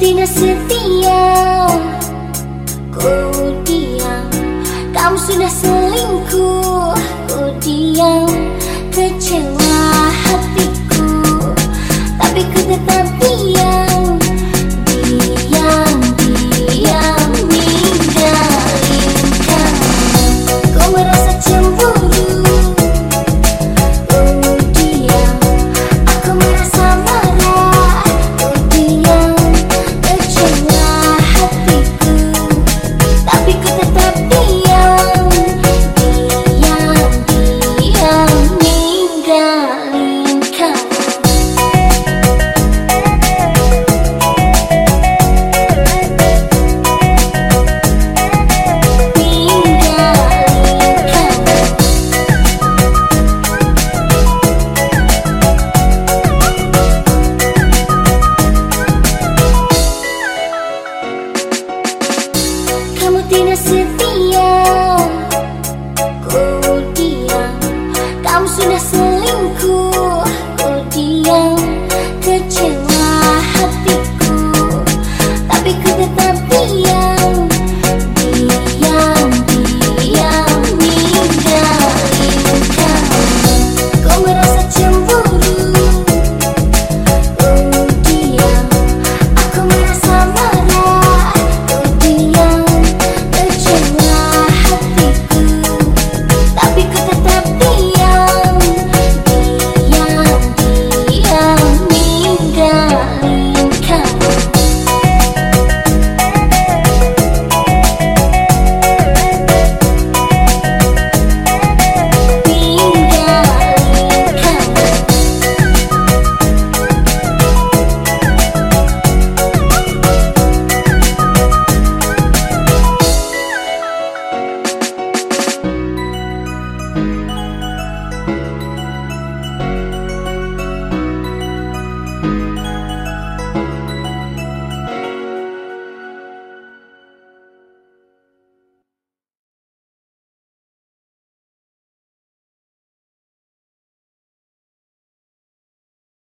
tidak setia. Ku diam Kamu sudah selingkuh. Ku diam Kecewa. sit